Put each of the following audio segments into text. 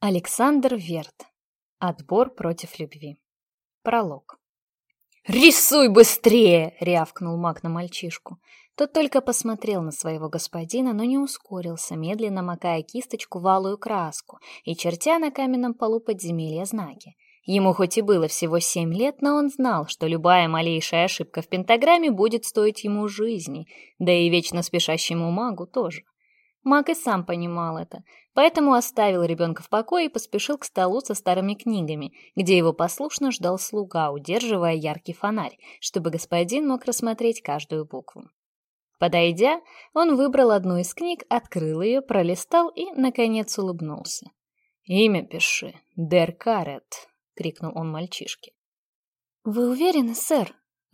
Александр Верт. Отбор против любви. Пролог. «Рисуй быстрее!» — рявкнул маг на мальчишку. Тот только посмотрел на своего господина, но не ускорился, медленно макая кисточку в алую краску и чертя на каменном полу подземелья знаки. Ему хоть и было всего семь лет, но он знал, что любая малейшая ошибка в пентаграмме будет стоить ему жизни, да и вечно спешащему магу тоже. Маг и сам понимал это, поэтому оставил ребенка в покое и поспешил к столу со старыми книгами, где его послушно ждал слуга, удерживая яркий фонарь, чтобы господин мог рассмотреть каждую букву. Подойдя, он выбрал одну из книг, открыл ее, пролистал и, наконец, улыбнулся. «Имя пиши. Дер Карет», — крикнул он мальчишке. «Вы уверены, сэр?» —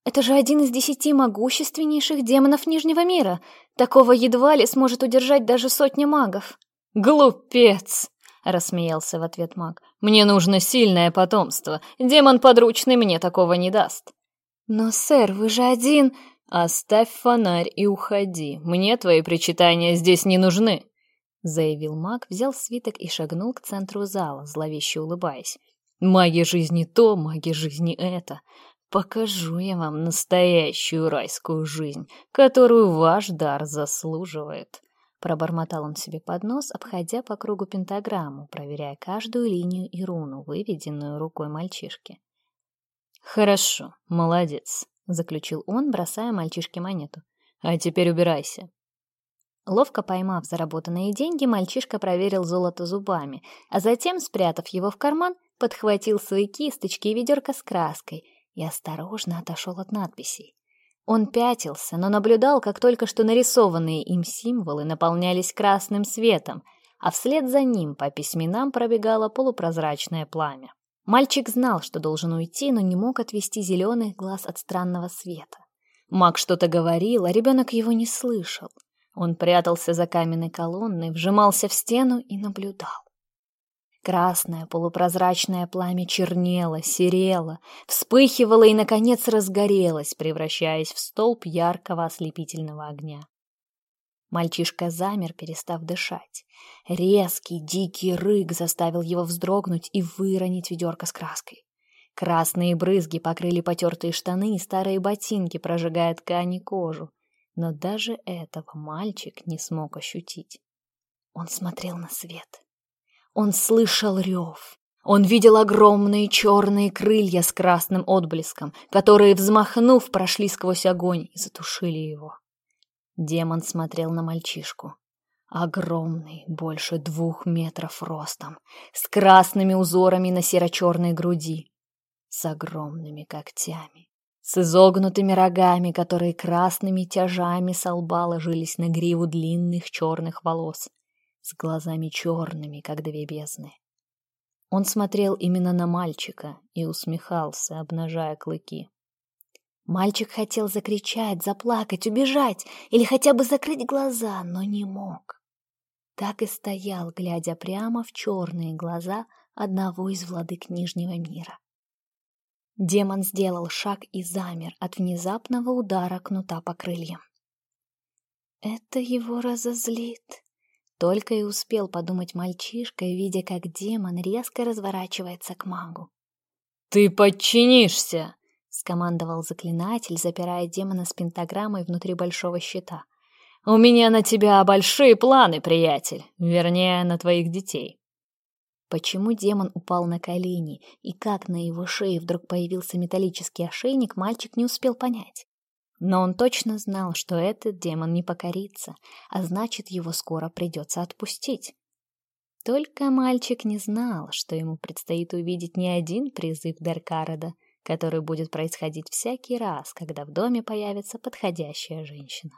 робко спросил слуга. Это же один из десяти могущественнейших демонов Нижнего мира. Такого едва ли сможет удержать даже сотня магов. «Глупец!» — рассмеялся в ответ маг. «Мне нужно сильное потомство. Демон подручный мне такого не даст». «Но, сэр, вы же один...» «Оставь фонарь и уходи. Мне твои причитания здесь не нужны», — заявил маг, взял свиток и шагнул к центру зала, зловеще улыбаясь. «Маги жизни то, маги жизни это. покажу я вам настоящую райскую жизнь, которую ваш дар заслуживает». Пробормотал он себе под нос, обходя по кругу пентаграмму, проверяя каждую линию и руну, выведенную рукой мальчишки. «Хорошо, молодец», — заключил он, бросая мальчишке монету. «А теперь убирайся». Ловко поймав заработанные деньги, мальчишка проверил золото зубами, а затем, спрятав его в карман, подхватил свои кисточки и ведерко с краской — и осторожно отошел от надписей. Он пятился, но наблюдал, как только что нарисованные им символы наполнялись красным светом, а вслед за ним по письменам пробегало полупрозрачное пламя. Мальчик знал, что должен уйти, но не мог отвести зеленых глаз от странного света. Маг что-то говорил, а ребенок его не слышал. Он прятался за каменной колонной, вжимался в стену и наблюдал. Красное полупрозрачное пламя чернело, серело, вспыхивало и, наконец, разгорелось, превращаясь в столб яркого ослепительного огня. Мальчишка замер, перестав дышать. Резкий, дикий рык заставил его вздрогнуть и выронить ведерко с краской. Красные брызги покрыли потертые штаны и старые ботинки, прожигая ткань и кожу. Но даже этого мальчик не смог ощутить. Он смотрел на свет. Он слышал рев. Он видел огромные черные крылья с красным отблеском, которые, взмахнув, прошли сквозь огонь и затушили его. Демон смотрел на мальчишку. Огромный, больше двух метров ростом, с красными узорами на серо-черной груди, с огромными когтями, с изогнутыми рогами, которые красными тяжами со лба ложились на гриву длинных черных волос — с глазами черными, как две бездны. Он смотрел именно на мальчика и усмехался, обнажая клыки. Мальчик хотел закричать, заплакать, убежать или хотя бы закрыть глаза, но не мог. Так и стоял, глядя прямо в черные глаза одного из владык Нижнего мира. Демон сделал шаг и замер от внезапного удара кнута по крыльям. «Это его разозлит», только и успел подумать мальчишка, видя, как демон резко разворачивается к магу. «Ты подчинишься!» — скомандовал заклинатель, запирая демона с пентаграммой внутри большого щита. «У меня на тебя большие планы, приятель! Вернее, на твоих детей!» Почему демон упал на колени и как на его шее вдруг появился металлический ошейник, мальчик не успел понять. Но он точно знал, что этот демон не покорится, а значит, его скоро придется отпустить. Только мальчик не знал, что ему предстоит увидеть не один призыв Даркарода, который будет происходить всякий раз, когда в доме появится подходящая женщина.